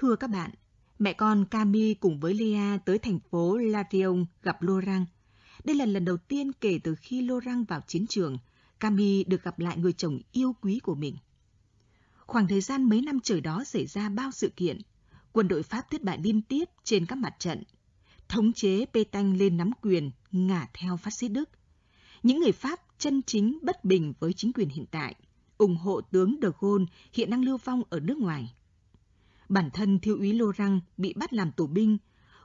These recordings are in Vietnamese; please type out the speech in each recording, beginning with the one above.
Thưa các bạn, mẹ con Cami cùng với Lea tới thành phố Larion gặp Laurent. Đây là lần đầu tiên kể từ khi Laurent vào chiến trường, Cami được gặp lại người chồng yêu quý của mình. Khoảng thời gian mấy năm trời đó xảy ra bao sự kiện. Quân đội Pháp thất bại liên tiếp trên các mặt trận. Thống chế Pétain lên nắm quyền, ngả theo phát xít Đức. Những người Pháp chân chính bất bình với chính quyền hiện tại, ủng hộ tướng de Gaulle hiện đang lưu vong ở nước ngoài. Bản thân thiếu úy Lô Răng bị bắt làm tù binh,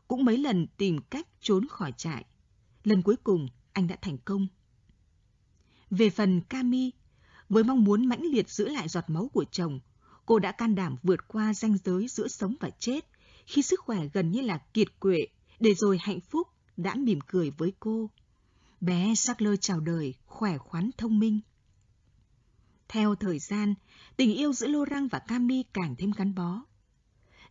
cũng mấy lần tìm cách trốn khỏi trại. Lần cuối cùng, anh đã thành công. Về phần Cami, với mong muốn mãnh liệt giữ lại giọt máu của chồng, cô đã can đảm vượt qua ranh giới giữa sống và chết khi sức khỏe gần như là kiệt quệ, để rồi hạnh phúc đã mỉm cười với cô. Bé sắc lơ chào đời, khỏe khoắn thông minh. Theo thời gian, tình yêu giữa Lô Răng và Cami càng thêm gắn bó.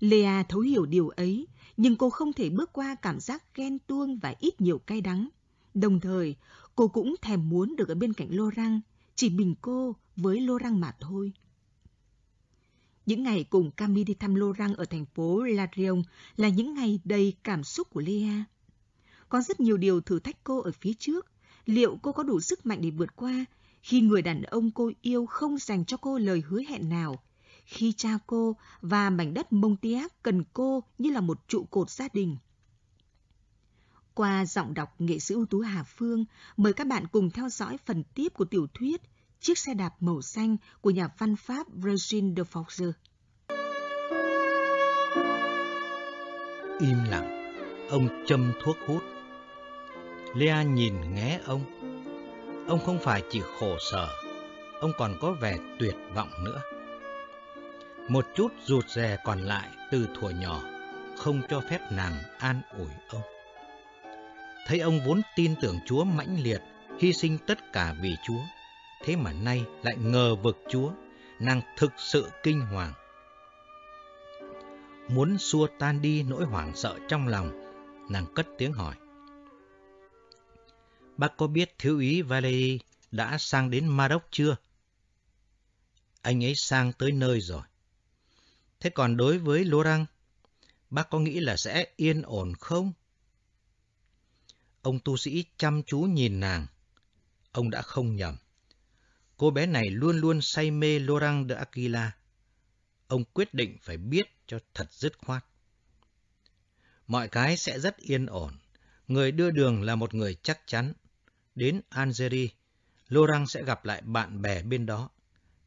Lea thấu hiểu điều ấy, nhưng cô không thể bước qua cảm giác ghen tuông và ít nhiều cay đắng. Đồng thời, cô cũng thèm muốn được ở bên cạnh Lô Răng, chỉ mình cô với Lô Răng mà thôi. Những ngày cùng Cami đi thăm Lô Răng ở thành phố Ladrion là những ngày đầy cảm xúc của Lea. Có rất nhiều điều thử thách cô ở phía trước. Liệu cô có đủ sức mạnh để vượt qua khi người đàn ông cô yêu không dành cho cô lời hứa hẹn nào? Khi cha cô và mảnh đất Montiac cần cô như là một trụ cột gia đình. Qua giọng đọc nghệ sĩ ưu tú Hà Phương, mời các bạn cùng theo dõi phần tiếp của tiểu thuyết Chiếc xe đạp màu xanh của nhà văn Pháp Virgin de Foxer. Im lặng, ông châm thuốc hút. Lea nhìn nghé ông. Ông không phải chỉ khổ sở, ông còn có vẻ tuyệt vọng nữa. Một chút rụt rè còn lại từ thuở nhỏ, không cho phép nàng an ủi ông. Thấy ông vốn tin tưởng Chúa mãnh liệt, hy sinh tất cả vì Chúa, thế mà nay lại ngờ vực Chúa, nàng thực sự kinh hoàng. Muốn xua tan đi nỗi hoảng sợ trong lòng, nàng cất tiếng hỏi. Bác có biết thiếu úy Valery đã sang đến Maroc chưa? Anh ấy sang tới nơi rồi. Thế còn đối với Laurent, bác có nghĩ là sẽ yên ổn không? Ông tu sĩ chăm chú nhìn nàng. Ông đã không nhầm. Cô bé này luôn luôn say mê Laurent de Aquila. Ông quyết định phải biết cho thật dứt khoát. Mọi cái sẽ rất yên ổn. Người đưa đường là một người chắc chắn. Đến Algeria, Laurent sẽ gặp lại bạn bè bên đó.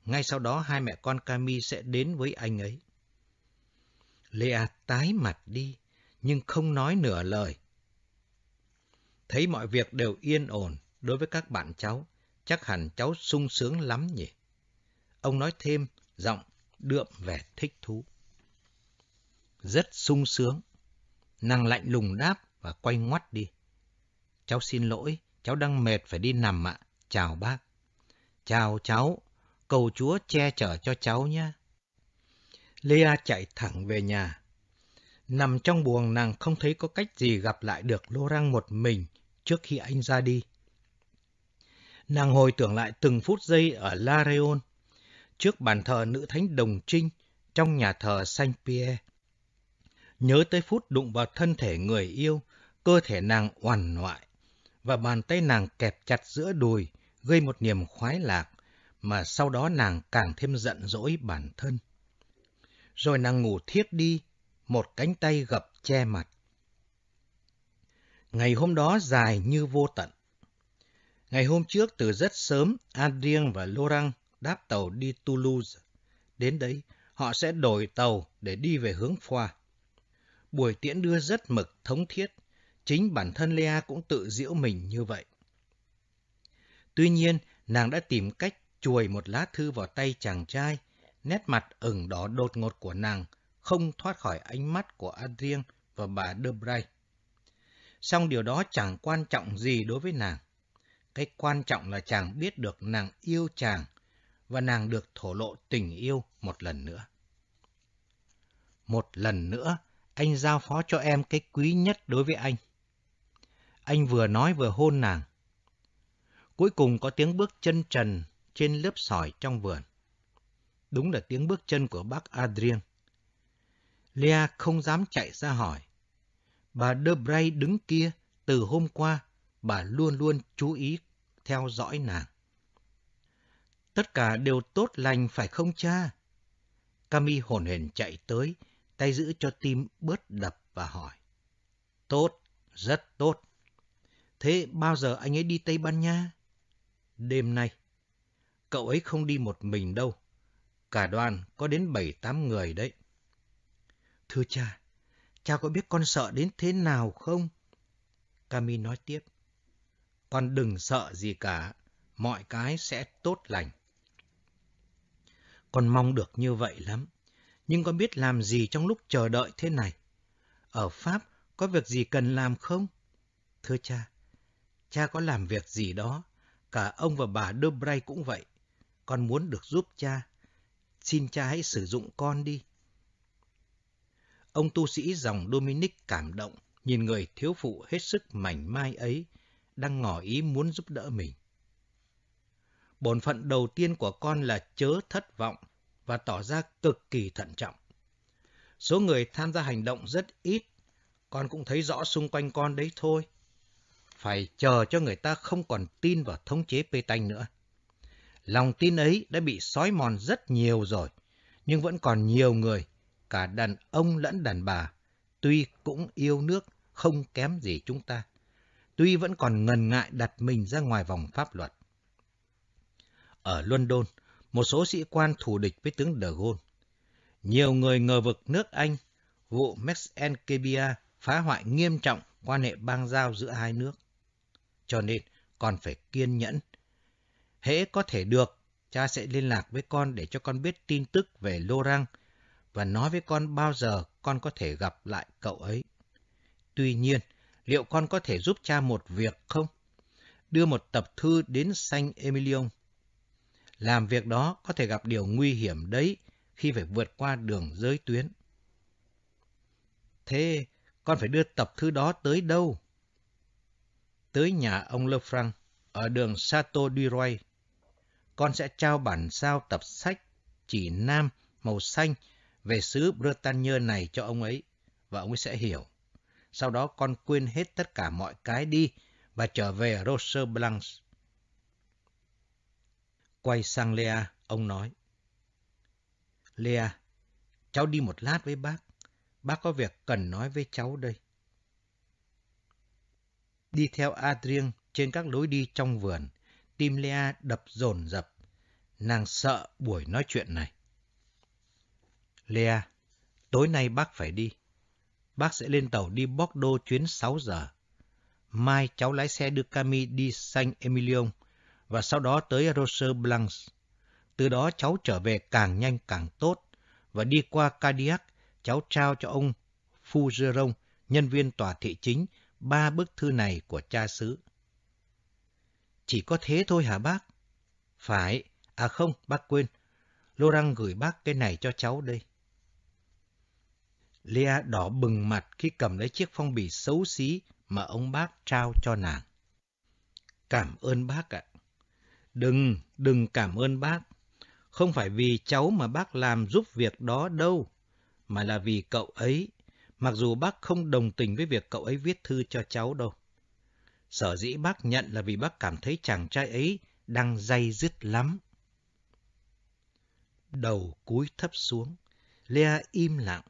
Ngay sau đó hai mẹ con Cami sẽ đến với anh ấy. Lea tái mặt đi, nhưng không nói nửa lời. Thấy mọi việc đều yên ổn đối với các bạn cháu, chắc hẳn cháu sung sướng lắm nhỉ. Ông nói thêm, giọng đượm vẻ thích thú. Rất sung sướng. Nàng lạnh lùng đáp và quay ngoắt đi. Cháu xin lỗi, cháu đang mệt phải đi nằm ạ. Chào bác. Chào cháu, cầu Chúa che chở cho cháu nhé. Lea chạy thẳng về nhà. Nằm trong buồng nàng không thấy có cách gì gặp lại được Laurent một mình trước khi anh ra đi. Nàng hồi tưởng lại từng phút giây ở La Réon, trước bàn thờ nữ thánh đồng trinh trong nhà thờ Saint Pierre. Nhớ tới phút đụng vào thân thể người yêu, cơ thể nàng oằn ngoại, và bàn tay nàng kẹp chặt giữa đùi, gây một niềm khoái lạc, mà sau đó nàng càng thêm giận dỗi bản thân. Rồi nàng ngủ thiếp đi, một cánh tay gập che mặt. Ngày hôm đó dài như vô tận. Ngày hôm trước từ rất sớm, Adrien và Laurent đáp tàu đi Toulouse. Đến đấy, họ sẽ đổi tàu để đi về hướng Foix. Buổi tiễn đưa rất mực, thống thiết. Chính bản thân Lea cũng tự diễu mình như vậy. Tuy nhiên, nàng đã tìm cách chuồi một lá thư vào tay chàng trai. Nét mặt ửng đỏ đột ngột của nàng không thoát khỏi ánh mắt của Adrien và bà Debray. Song điều đó chẳng quan trọng gì đối với nàng. Cái quan trọng là chàng biết được nàng yêu chàng và nàng được thổ lộ tình yêu một lần nữa. Một lần nữa, anh giao phó cho em cái quý nhất đối với anh. Anh vừa nói vừa hôn nàng. Cuối cùng có tiếng bước chân trần trên lớp sỏi trong vườn. Đúng là tiếng bước chân của bác Adrien. Lea không dám chạy ra hỏi. Bà Debray đứng kia, từ hôm qua, bà luôn luôn chú ý theo dõi nàng. Tất cả đều tốt lành phải không cha? Cami hồn hển chạy tới, tay giữ cho tim bớt đập và hỏi. Tốt, rất tốt. Thế bao giờ anh ấy đi Tây Ban Nha? Đêm nay. Cậu ấy không đi một mình đâu. Cả đoàn có đến bảy tám người đấy. Thưa cha, cha có biết con sợ đến thế nào không? Cami nói tiếp. Con đừng sợ gì cả, mọi cái sẽ tốt lành. Con mong được như vậy lắm, nhưng con biết làm gì trong lúc chờ đợi thế này? Ở Pháp có việc gì cần làm không? Thưa cha, cha có làm việc gì đó, cả ông và bà Debray cũng vậy. Con muốn được giúp cha, xin cha hãy sử dụng con đi. Ông tu sĩ dòng Dominic cảm động, nhìn người thiếu phụ hết sức mảnh mai ấy, đang ngỏ ý muốn giúp đỡ mình. Bổn phận đầu tiên của con là chớ thất vọng và tỏ ra cực kỳ thận trọng. Số người tham gia hành động rất ít, con cũng thấy rõ xung quanh con đấy thôi. Phải chờ cho người ta không còn tin vào thống chế Pê Tanh nữa. Lòng tin ấy đã bị sói mòn rất nhiều rồi, nhưng vẫn còn nhiều người, cả đàn ông lẫn đàn bà, tuy cũng yêu nước không kém gì chúng ta, tuy vẫn còn ngần ngại đặt mình ra ngoài vòng pháp luật. Ở London, một số sĩ quan thù địch với tướng De Gaulle. Nhiều người ngờ vực nước Anh, vụ Max Kebia phá hoại nghiêm trọng quan hệ bang giao giữa hai nước. Cho nên, còn phải kiên nhẫn. Hễ có thể được, cha sẽ liên lạc với con để cho con biết tin tức về Laurent và nói với con bao giờ con có thể gặp lại cậu ấy. Tuy nhiên, liệu con có thể giúp cha một việc không? Đưa một tập thư đến Saint Emilion. Làm việc đó có thể gặp điều nguy hiểm đấy khi phải vượt qua đường giới tuyến. Thế con phải đưa tập thư đó tới đâu? Tới nhà ông Lefranc ở đường Chateau du Roy. Con sẽ trao bản sao tập sách chỉ nam màu xanh về xứ Bretagne này cho ông ấy và ông ấy sẽ hiểu. Sau đó con quên hết tất cả mọi cái đi và trở về Roser Blanc. Quay sang Lea, ông nói. Lea, cháu đi một lát với bác. Bác có việc cần nói với cháu đây. Đi theo Adrien trên các lối đi trong vườn, tim Lea đập dồn dập. Nàng sợ buổi nói chuyện này. Lea, tối nay bác phải đi. Bác sẽ lên tàu đi Bordeaux chuyến 6 giờ. Mai cháu lái xe đưa Cami đi Saint Emilion và sau đó tới Roser Blancs. Từ đó cháu trở về càng nhanh càng tốt và đi qua Cadillac, cháu trao cho ông Fougeron, nhân viên tòa thị chính, ba bức thư này của cha xứ. Chỉ có thế thôi hả bác? Phải, à không, bác quên. Laurent gửi bác cái này cho cháu đây. Lea đỏ bừng mặt khi cầm lấy chiếc phong bì xấu xí mà ông bác trao cho nàng. Cảm ơn bác ạ. Đừng, đừng cảm ơn bác. Không phải vì cháu mà bác làm giúp việc đó đâu, mà là vì cậu ấy, mặc dù bác không đồng tình với việc cậu ấy viết thư cho cháu đâu. Sở dĩ bác nhận là vì bác cảm thấy chàng trai ấy đang dây dứt lắm. Đầu cúi thấp xuống, Lea im lặng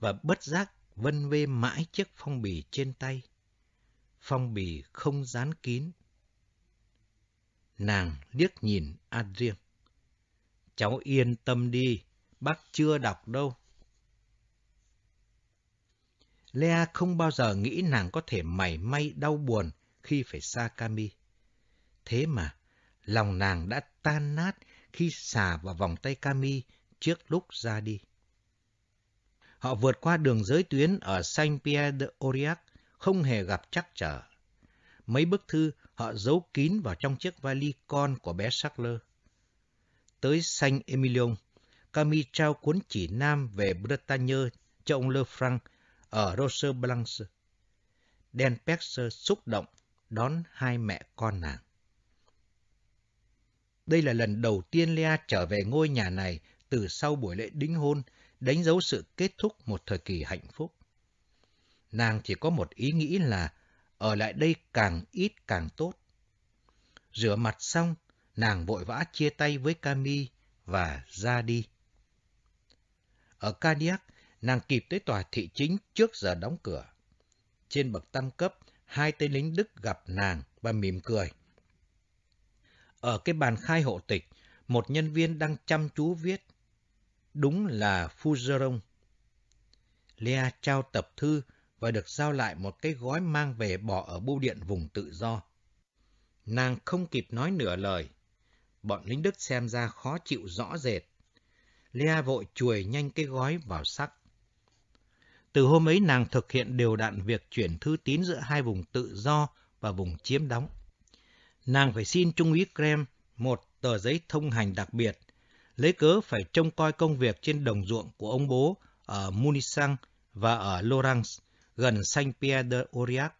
và bất giác vân vê mãi chiếc phong bì trên tay. Phong bì không dán kín. Nàng liếc nhìn Adrien. Cháu yên tâm đi, bác chưa đọc đâu. Lea không bao giờ nghĩ nàng có thể mảy may đau buồn khi phải xa Cami. Thế mà, lòng nàng đã tan nát khi xả vào vòng tay Cami trước lúc ra đi. Họ vượt qua đường giới tuyến ở Saint-Pierre de Aurillac, không hề gặp trắc trở. Mấy bức thư họ giấu kín vào trong chiếc vali con của bé Sackler. Tới Saint-Emilion, Camille trao cuốn chỉ nam về Bretagne cho ông Lefranc ở Rose Blanche. Dan Pexer xúc động đón hai mẹ con nàng. Đây là lần đầu tiên Lea trở về ngôi nhà này từ sau buổi lễ đính hôn đánh dấu sự kết thúc một thời kỳ hạnh phúc. Nàng chỉ có một ý nghĩ là ở lại đây càng ít càng tốt. Rửa mặt xong, nàng vội vã chia tay với Cami và ra đi. Ở Cadillac, nàng kịp tới tòa thị chính trước giờ đóng cửa. Trên bậc tam cấp, hai tên lính Đức gặp nàng và mỉm cười. Ở cái bàn khai hộ tịch, một nhân viên đang chăm chú viết. Đúng là Fuzeron. Lea trao tập thư và được giao lại một cái gói mang về bỏ ở bưu điện vùng tự do. Nàng không kịp nói nửa lời. Bọn lính Đức xem ra khó chịu rõ rệt. Lea vội chuồi nhanh cái gói vào sắc. Từ hôm ấy nàng thực hiện đều đặn việc chuyển thư tín giữa hai vùng tự do và vùng chiếm đóng. Nàng phải xin Trung úy Krem một tờ giấy thông hành đặc biệt, lấy cớ phải trông coi công việc trên đồng ruộng của ông bố ở Munisang và ở Lorance, gần Saint-Pierre de Aurillac.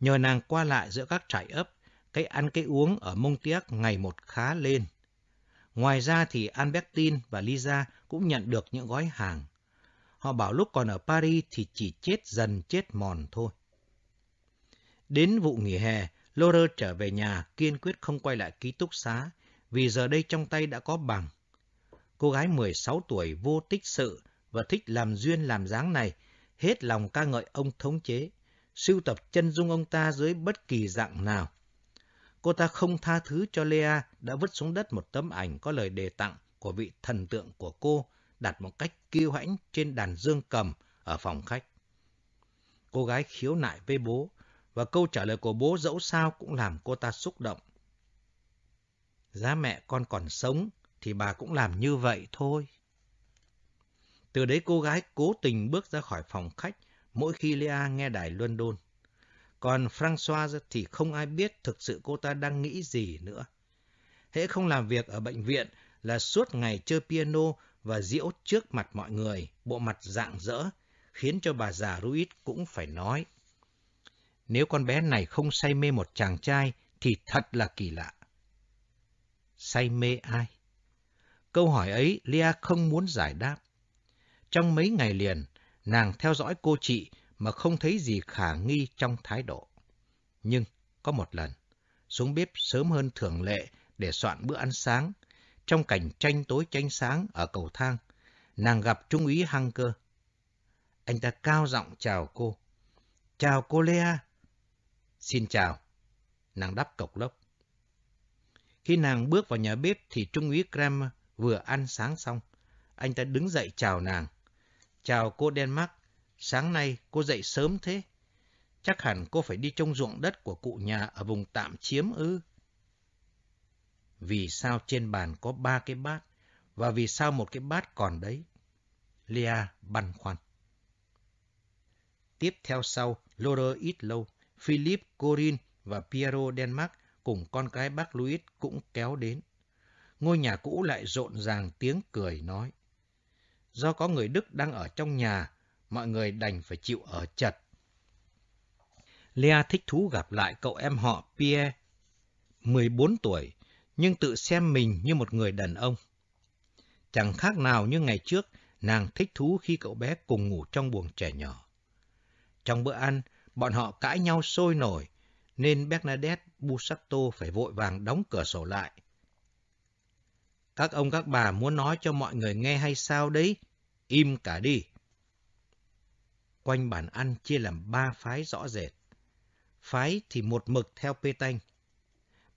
Nhờ nàng qua lại giữa các trại ấp, cái ăn cái uống ở Montiac ngày một khá lên. Ngoài ra thì Albertine và Lisa cũng nhận được những gói hàng. Họ bảo lúc còn ở Paris thì chỉ chết dần chết mòn thôi. Đến vụ nghỉ hè, Laura trở về nhà kiên quyết không quay lại ký túc xá, vì giờ đây trong tay đã có bằng. Cô gái 16 tuổi vô tích sự và thích làm duyên làm dáng này, hết lòng ca ngợi ông thống chế, sưu tập chân dung ông ta dưới bất kỳ dạng nào. Cô ta không tha thứ cho Lea đã vứt xuống đất một tấm ảnh có lời đề tặng của vị thần tượng của cô, đặt một cách kiêu hãnh trên đàn dương cầm ở phòng khách. Cô gái khiếu nại với bố, và câu trả lời của bố dẫu sao cũng làm cô ta xúc động. Giá mẹ con còn sống thì bà cũng làm như vậy thôi. Từ đấy cô gái cố tình bước ra khỏi phòng khách mỗi khi Lea nghe đài London. Còn Francois thì không ai biết thực sự cô ta đang nghĩ gì nữa. Hễ không làm việc ở bệnh viện là suốt ngày chơi piano và diễu trước mặt mọi người, bộ mặt dạng dỡ, khiến cho bà già Ruiz cũng phải nói. Nếu con bé này không say mê một chàng trai thì thật là kỳ lạ. Say mê ai? Câu hỏi ấy Lia không muốn giải đáp. Trong mấy ngày liền, nàng theo dõi cô chị mà không thấy gì khả nghi trong thái độ. Nhưng có một lần, xuống bếp sớm hơn thường lệ để soạn bữa ăn sáng, trong cảnh tranh tối tranh sáng ở cầu thang, nàng gặp Trung úy Hăng cơ. Anh ta cao giọng chào cô. Chào cô Lea. Xin chào. Nàng đáp cộc lốc. Khi nàng bước vào nhà bếp thì Trung úy Kramer vừa ăn sáng xong. Anh ta đứng dậy chào nàng. Chào cô Denmark. Sáng nay cô dậy sớm thế. Chắc hẳn cô phải đi trong ruộng đất của cụ nhà ở vùng tạm chiếm ư. Vì sao trên bàn có ba cái bát và vì sao một cái bát còn đấy? Lia băn khoăn. Tiếp theo sau, Laura ít lâu, Philip, Corin và Piero Denmark cùng con cái bác Louis cũng kéo đến. Ngôi nhà cũ lại rộn ràng tiếng cười nói. Do có người Đức đang ở trong nhà, mọi người đành phải chịu ở chật. Lea thích thú gặp lại cậu em họ Pierre, 14 tuổi, nhưng tự xem mình như một người đàn ông. Chẳng khác nào như ngày trước, nàng thích thú khi cậu bé cùng ngủ trong buồng trẻ nhỏ. Trong bữa ăn, bọn họ cãi nhau sôi nổi, nên Bernadette Busatto phải vội vàng đóng cửa sổ lại. Các ông các bà muốn nói cho mọi người nghe hay sao đấy? Im cả đi. Quanh bàn ăn chia làm ba phái rõ rệt. Phái thì một mực theo Pê Tanh.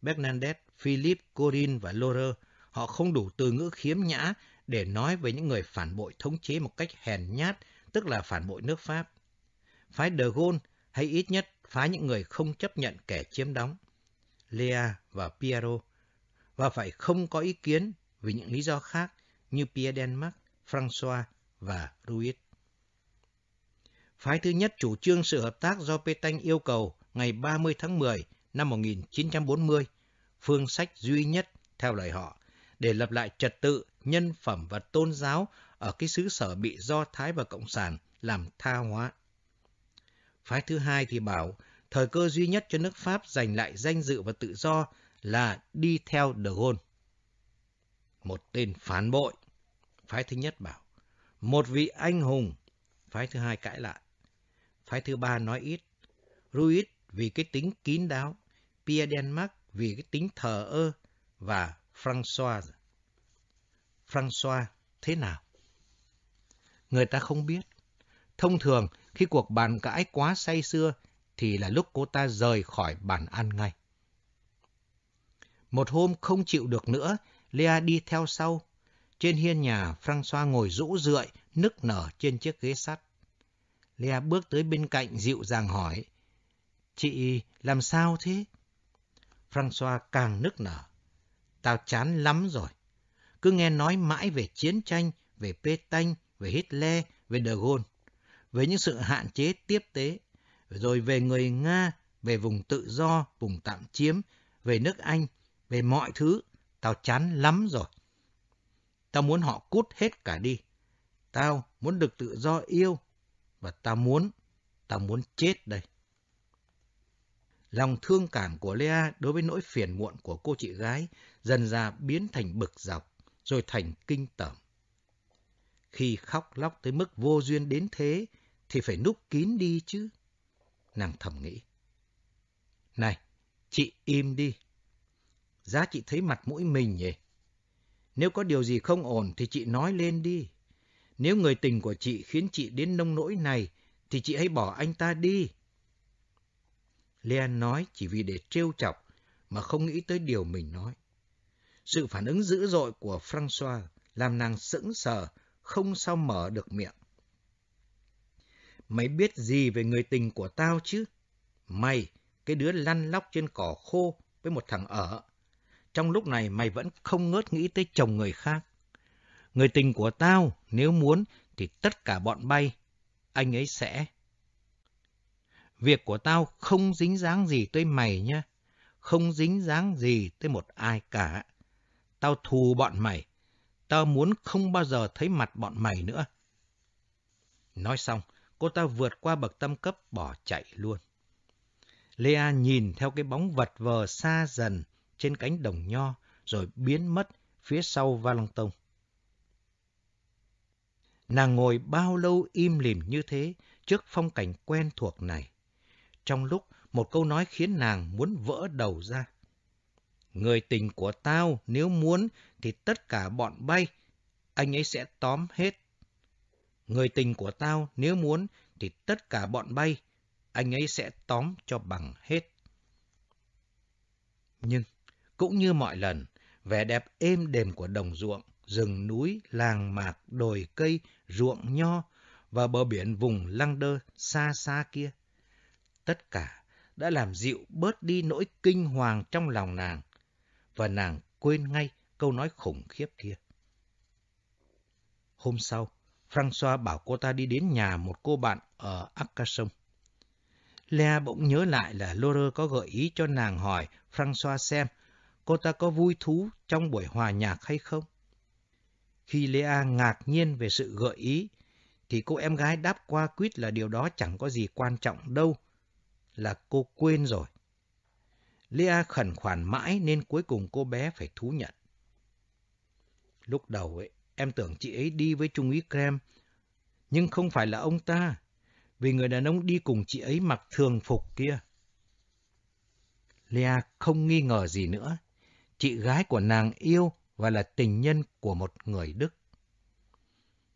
Bernadette, Philip, Corin và Lore, họ không đủ từ ngữ khiếm nhã để nói về những người phản bội thống chế một cách hèn nhát, tức là phản bội nước Pháp. Phái De Gaulle hay ít nhất phái những người không chấp nhận kẻ chiếm đóng, Lea và Piero, và phải không có ý kiến vì những lý do khác như Pierre Denmark, François và Ruiz. Phái thứ nhất chủ trương sự hợp tác do Pétain yêu cầu ngày 30 tháng 10 năm 1940, phương sách duy nhất theo lời họ, để lập lại trật tự, nhân phẩm và tôn giáo ở cái xứ sở bị Do Thái và Cộng sản làm tha hóa. Phái thứ hai thì bảo thời cơ duy nhất cho nước Pháp giành lại danh dự và tự do là đi theo De Gaulle. Một tên phản bội. Phái thứ nhất bảo, Một vị anh hùng. Phái thứ hai cãi lại. Phái thứ ba nói ít. Ruiz vì cái tính kín đáo. Pierre Denmark vì cái tính thờ ơ. Và François. François thế nào? Người ta không biết. Thông thường, khi cuộc bàn cãi quá say xưa, thì là lúc cô ta rời khỏi bàn ăn ngay. Một hôm không chịu được nữa, Lea đi theo sau. Trên hiên nhà, François ngồi rũ rượi, nức nở trên chiếc ghế sắt. Lea bước tới bên cạnh dịu dàng hỏi, Chị làm sao thế? François càng nức nở. Tao chán lắm rồi. Cứ nghe nói mãi về chiến tranh, về Pétain, về Hitler, về De Gaulle, về những sự hạn chế tiếp tế, rồi về người Nga, về vùng tự do, vùng tạm chiếm, về nước Anh, về mọi thứ. Tao chán lắm rồi. Tao muốn họ cút hết cả đi. Tao muốn được tự do yêu. Và tao muốn, tao muốn chết đây. Lòng thương cảm của Lea đối với nỗi phiền muộn của cô chị gái dần ra biến thành bực dọc, rồi thành kinh tởm. Khi khóc lóc tới mức vô duyên đến thế, thì phải núp kín đi chứ. Nàng thầm nghĩ. Này, chị im đi. Giá chị thấy mặt mũi mình nhỉ? Nếu có điều gì không ổn thì chị nói lên đi. Nếu người tình của chị khiến chị đến nông nỗi này, thì chị hãy bỏ anh ta đi. Leon nói chỉ vì để trêu chọc, mà không nghĩ tới điều mình nói. Sự phản ứng dữ dội của Francois làm nàng sững sờ, không sao mở được miệng. Mày biết gì về người tình của tao chứ? Mày, cái đứa lăn lóc trên cỏ khô với một thằng ở. Trong lúc này mày vẫn không ngớt nghĩ tới chồng người khác. Người tình của tao, nếu muốn, thì tất cả bọn bay, anh ấy sẽ. Việc của tao không dính dáng gì tới mày nhé. Không dính dáng gì tới một ai cả. Tao thù bọn mày. Tao muốn không bao giờ thấy mặt bọn mày nữa. Nói xong, cô ta vượt qua bậc tâm cấp bỏ chạy luôn. Lea nhìn theo cái bóng vật vờ xa dần trên cánh đồng nho rồi biến mất phía sau Valentong. Nàng ngồi bao lâu im lìm như thế trước phong cảnh quen thuộc này. Trong lúc một câu nói khiến nàng muốn vỡ đầu ra. Người tình của tao nếu muốn thì tất cả bọn bay, anh ấy sẽ tóm hết. Người tình của tao nếu muốn thì tất cả bọn bay, anh ấy sẽ tóm cho bằng hết. Nhưng, cũng như mọi lần, vẻ đẹp êm đềm của đồng ruộng, rừng núi, làng mạc, đồi cây, ruộng nho và bờ biển vùng lăng đơ xa xa kia. Tất cả đã làm dịu bớt đi nỗi kinh hoàng trong lòng nàng, và nàng quên ngay câu nói khủng khiếp kia. Hôm sau, François bảo cô ta đi đến nhà một cô bạn ở Arcachon. Lea bỗng nhớ lại là Laura có gợi ý cho nàng hỏi François xem cô ta có vui thú trong buổi hòa nhạc hay không. Khi Lea ngạc nhiên về sự gợi ý, thì cô em gái đáp qua quýt là điều đó chẳng có gì quan trọng đâu, là cô quên rồi. Lea khẩn khoản mãi nên cuối cùng cô bé phải thú nhận. Lúc đầu ấy, em tưởng chị ấy đi với Trung úy Krem, nhưng không phải là ông ta, vì người đàn ông đi cùng chị ấy mặc thường phục kia. Lea không nghi ngờ gì nữa. Chị gái của nàng yêu và là tình nhân của một người Đức.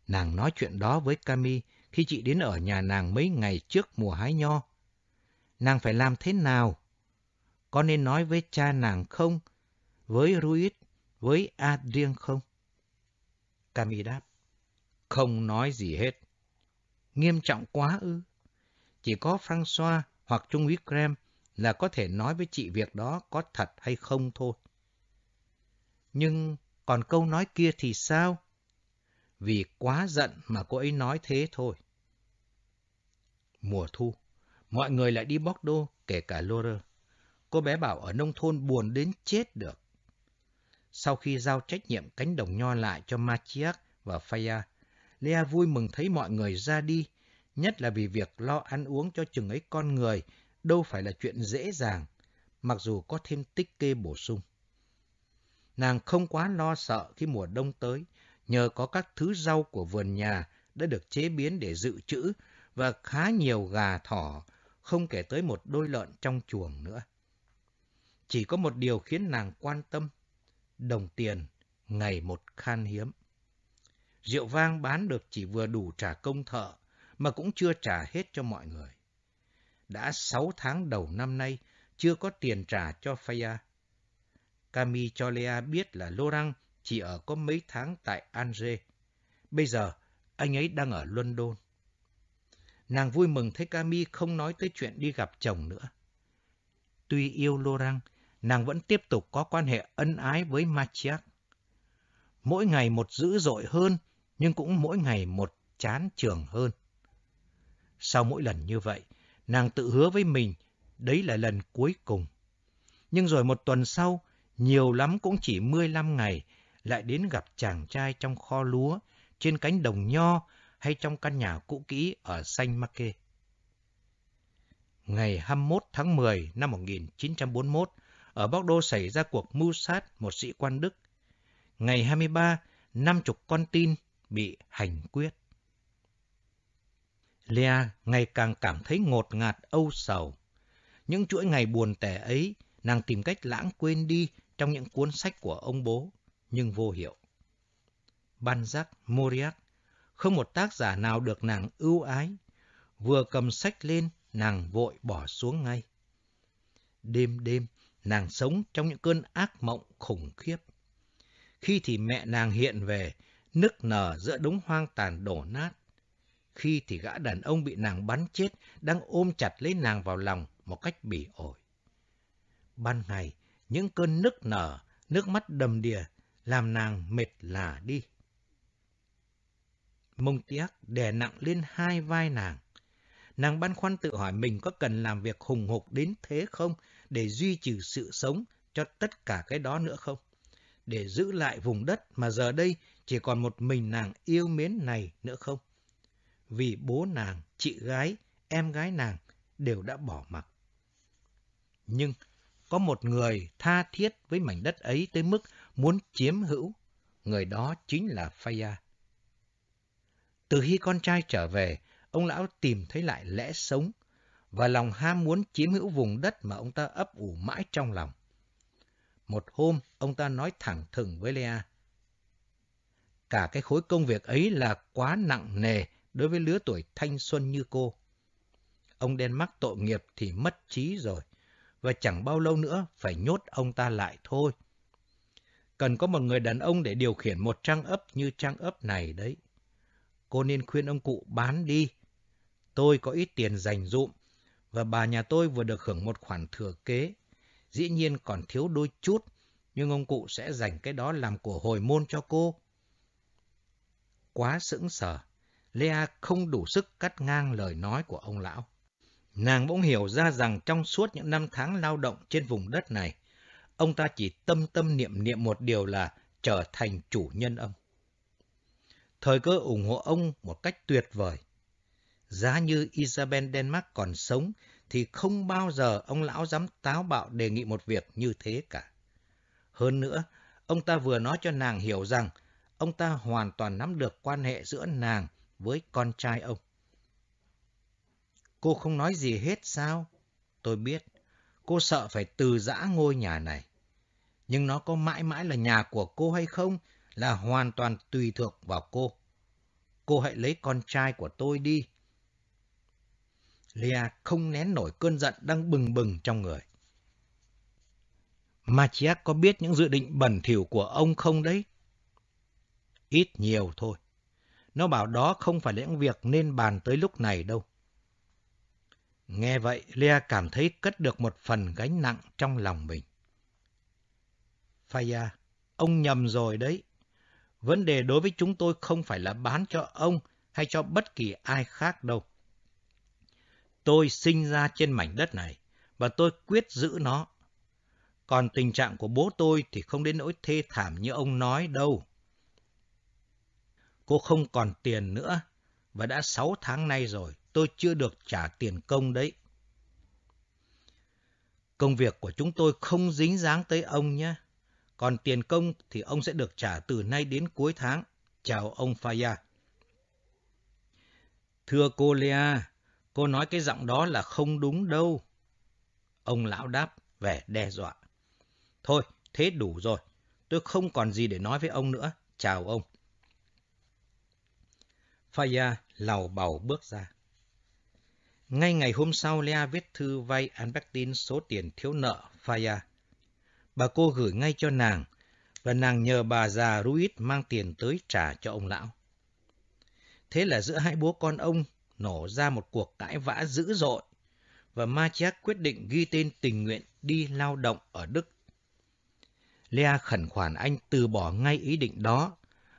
Nàng nói chuyện đó với Cami khi chị đến ở nhà nàng mấy ngày trước mùa hái nho. Nàng phải làm thế nào? Có nên nói với cha nàng không? Với Ruiz, với Adrien không? Cami đáp. Không nói gì hết. Nghiêm trọng quá ư? Chỉ có François hoặc Trung úy Krem là có thể nói với chị việc đó có thật hay không thôi. Nhưng còn câu nói kia thì sao? Vì quá giận mà cô ấy nói thế thôi. Mùa thu, mọi người lại đi bóc đô, kể cả Laura. Cô bé bảo ở nông thôn buồn đến chết được. Sau khi giao trách nhiệm cánh đồng nho lại cho Machiak và Faya, Lea vui mừng thấy mọi người ra đi, nhất là vì việc lo ăn uống cho chừng ấy con người đâu phải là chuyện dễ dàng, mặc dù có thêm tích kê bổ sung. Nàng không quá lo sợ khi mùa đông tới, nhờ có các thứ rau của vườn nhà đã được chế biến để dự trữ và khá nhiều gà thỏ, không kể tới một đôi lợn trong chuồng nữa. Chỉ có một điều khiến nàng quan tâm, đồng tiền ngày một khan hiếm. Rượu vang bán được chỉ vừa đủ trả công thợ, mà cũng chưa trả hết cho mọi người. Đã sáu tháng đầu năm nay, chưa có tiền trả cho Faya. Cami cho Lea biết là Laurent chỉ ở có mấy tháng tại Angers. Bây giờ, anh ấy đang ở London. Nàng vui mừng thấy Cami không nói tới chuyện đi gặp chồng nữa. Tuy yêu Laurent, nàng vẫn tiếp tục có quan hệ ân ái với Machiac. Mỗi ngày một dữ dội hơn, nhưng cũng mỗi ngày một chán trường hơn. Sau mỗi lần như vậy, nàng tự hứa với mình, đấy là lần cuối cùng. Nhưng rồi một tuần sau, nhiều lắm cũng chỉ 15 ngày, lại đến gặp chàng trai trong kho lúa, trên cánh đồng nho hay trong căn nhà cũ kỹ ở Saint Marque. Ngày 21 tháng 10 năm 1941, ở Bắc Đô xảy ra cuộc mưu sát một sĩ quan Đức. Ngày 23, năm chục con tin bị hành quyết. Lea ngày càng cảm thấy ngột ngạt âu sầu. Những chuỗi ngày buồn tẻ ấy, nàng tìm cách lãng quên đi trong những cuốn sách của ông bố, nhưng vô hiệu. Banzac, Mauriac, không một tác giả nào được nàng ưu ái. Vừa cầm sách lên, nàng vội bỏ xuống ngay. Đêm đêm, nàng sống trong những cơn ác mộng khủng khiếp. Khi thì mẹ nàng hiện về, nức nở giữa đống hoang tàn đổ nát. Khi thì gã đàn ông bị nàng bắn chết, đang ôm chặt lấy nàng vào lòng một cách bỉ ổi. Ban ngày, những cơn nức nở, nước mắt đầm đìa, làm nàng mệt lả đi. Mông tiếc đè nặng lên hai vai nàng. Nàng băn khoăn tự hỏi mình có cần làm việc hùng hục đến thế không để duy trì sự sống cho tất cả cái đó nữa không? Để giữ lại vùng đất mà giờ đây chỉ còn một mình nàng yêu mến này nữa không? Vì bố nàng, chị gái, em gái nàng đều đã bỏ mặc. Nhưng có một người tha thiết với mảnh đất ấy tới mức muốn chiếm hữu. Người đó chính là Phaya. Từ khi con trai trở về, ông lão tìm thấy lại lẽ sống và lòng ham muốn chiếm hữu vùng đất mà ông ta ấp ủ mãi trong lòng. Một hôm, ông ta nói thẳng thừng với Lea. Cả cái khối công việc ấy là quá nặng nề đối với lứa tuổi thanh xuân như cô. Ông đen mắc tội nghiệp thì mất trí rồi, và chẳng bao lâu nữa phải nhốt ông ta lại thôi. Cần có một người đàn ông để điều khiển một trang ấp như trang ấp này đấy. Cô nên khuyên ông cụ bán đi. Tôi có ít tiền dành dụm, và bà nhà tôi vừa được hưởng một khoản thừa kế. Dĩ nhiên còn thiếu đôi chút, nhưng ông cụ sẽ dành cái đó làm của hồi môn cho cô. Quá sững sờ, Lea không đủ sức cắt ngang lời nói của ông lão. Nàng bỗng hiểu ra rằng trong suốt những năm tháng lao động trên vùng đất này, ông ta chỉ tâm tâm niệm niệm một điều là trở thành chủ nhân ông. Thời cơ ủng hộ ông một cách tuyệt vời. Giá như Isabel Denmark còn sống thì không bao giờ ông lão dám táo bạo đề nghị một việc như thế cả. Hơn nữa, ông ta vừa nói cho nàng hiểu rằng ông ta hoàn toàn nắm được quan hệ giữa nàng với con trai ông. Cô không nói gì hết sao? Tôi biết, cô sợ phải từ giã ngôi nhà này. Nhưng nó có mãi mãi là nhà của cô hay không là hoàn toàn tùy thuộc vào cô. Cô hãy lấy con trai của tôi đi. Lea không nén nổi cơn giận đang bừng bừng trong người. Machiac có biết những dự định bẩn thỉu của ông không đấy? Ít nhiều thôi. Nó bảo đó không phải là những việc nên bàn tới lúc này đâu. Nghe vậy, Lea cảm thấy cất được một phần gánh nặng trong lòng mình. Phaya, à, ông nhầm rồi đấy. Vấn đề đối với chúng tôi không phải là bán cho ông hay cho bất kỳ ai khác đâu. Tôi sinh ra trên mảnh đất này và tôi quyết giữ nó. Còn tình trạng của bố tôi thì không đến nỗi thê thảm như ông nói đâu. Cô không còn tiền nữa và đã sáu tháng nay rồi, tôi chưa được trả tiền công đấy. Công việc của chúng tôi không dính dáng tới ông nhé. Còn tiền công thì ông sẽ được trả từ nay đến cuối tháng. Chào ông Faya. Thưa cô Lea, cô nói cái giọng đó là không đúng đâu. Ông lão đáp, vẻ đe dọa. Thôi, thế đủ rồi. Tôi không còn gì để nói với ông nữa. Chào ông. Faya lào bầu bước ra. Ngay ngày hôm sau, Lea viết thư vay Albertine số tiền thiếu nợ Faya. Bà cô gửi ngay cho nàng, và nàng nhờ bà già Ruiz mang tiền tới trả cho ông lão. Thế là giữa hai bố con ông nổ ra một cuộc cãi vã dữ dội, và Machiak quyết định ghi tên tình nguyện đi lao động ở Đức. Lea khẩn khoản anh từ bỏ ngay ý định đó,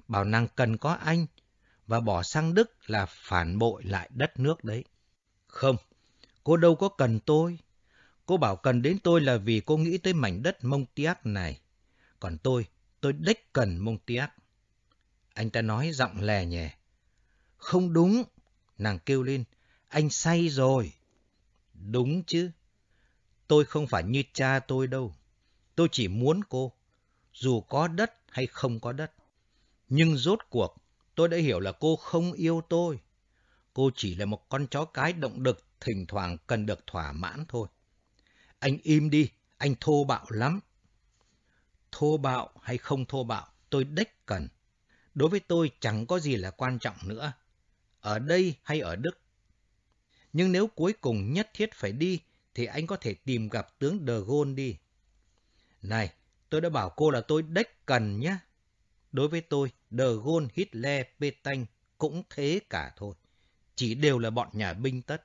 bảo nàng cần có anh, và bỏ sang Đức là phản bội lại đất nước đấy. Không, cô đâu có cần tôi. Cô bảo cần đến tôi là vì cô nghĩ tới mảnh đất Montiac này. Còn tôi, tôi đích cần Montiac. Anh ta nói giọng lè nhẹ. Không đúng, nàng kêu lên, anh say rồi. Đúng chứ, tôi không phải như cha tôi đâu. Tôi chỉ muốn cô, dù có đất hay không có đất. Nhưng rốt cuộc, tôi đã hiểu là cô không yêu tôi. Cô chỉ là một con chó cái động đực, thỉnh thoảng cần được thỏa mãn thôi. Anh im đi, anh thô bạo lắm. Thô bạo hay không thô bạo, tôi đếch cần. Đối với tôi chẳng có gì là quan trọng nữa. Ở đây hay ở Đức. Nhưng nếu cuối cùng nhất thiết phải đi, thì anh có thể tìm gặp tướng De Gaulle đi. Này, tôi đã bảo cô là tôi đếch cần nhé. Đối với tôi, De Gaulle, Hitler, Pétain cũng thế cả thôi chỉ đều là bọn nhà binh tất.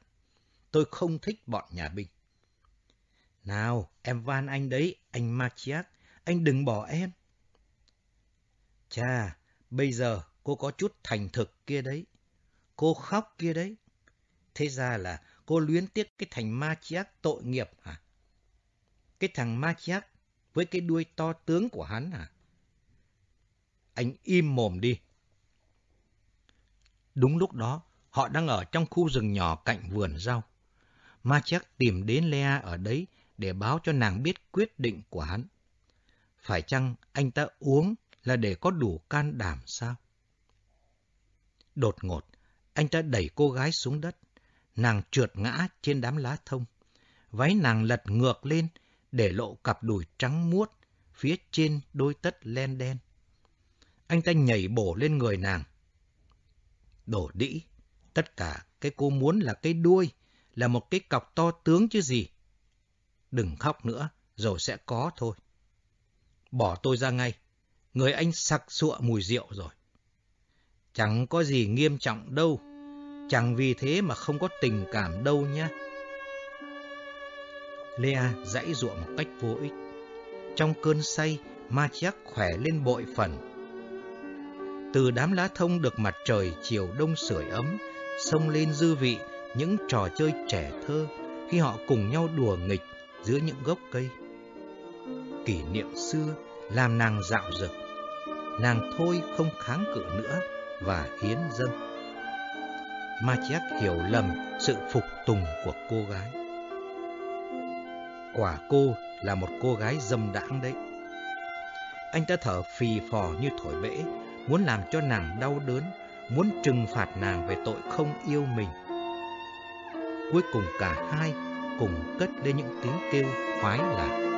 Tôi không thích bọn nhà binh. Nào, em van anh đấy, anh Machiak, anh đừng bỏ em. Chà, bây giờ cô có chút thành thực kia đấy. Cô khóc kia đấy. Thế ra là cô luyến tiếc cái thành Machiak tội nghiệp hả? Cái thằng Machiak với cái đuôi to tướng của hắn hả? Anh im mồm đi. Đúng lúc đó, Họ đang ở trong khu rừng nhỏ cạnh vườn rau. Ma tìm đến Lea ở đấy để báo cho nàng biết quyết định của hắn. Phải chăng anh ta uống là để có đủ can đảm sao? Đột ngột, anh ta đẩy cô gái xuống đất. Nàng trượt ngã trên đám lá thông. Váy nàng lật ngược lên để lộ cặp đùi trắng muốt phía trên đôi tất len đen. Anh ta nhảy bổ lên người nàng. Đổ đĩ, Tất cả cái cô muốn là cái đuôi, là một cái cọc to tướng chứ gì. Đừng khóc nữa, rồi sẽ có thôi. Bỏ tôi ra ngay, người anh sặc sụa mùi rượu rồi. Chẳng có gì nghiêm trọng đâu, chẳng vì thế mà không có tình cảm đâu nhá. Lea dãy ruộng một cách vô ích. Trong cơn say, ma chắc khỏe lên bội phần. Từ đám lá thông được mặt trời chiều đông sưởi ấm, xông lên dư vị những trò chơi trẻ thơ khi họ cùng nhau đùa nghịch giữa những gốc cây. Kỷ niệm xưa làm nàng dạo dực, nàng thôi không kháng cự nữa và hiến dâng. Machiac hiểu lầm sự phục tùng của cô gái. Quả cô là một cô gái dâm đãng đấy. Anh ta thở phì phò như thổi bể, muốn làm cho nàng đau đớn muốn trừng phạt nàng về tội không yêu mình. Cuối cùng cả hai cùng cất lên những tiếng kêu khoái lạc.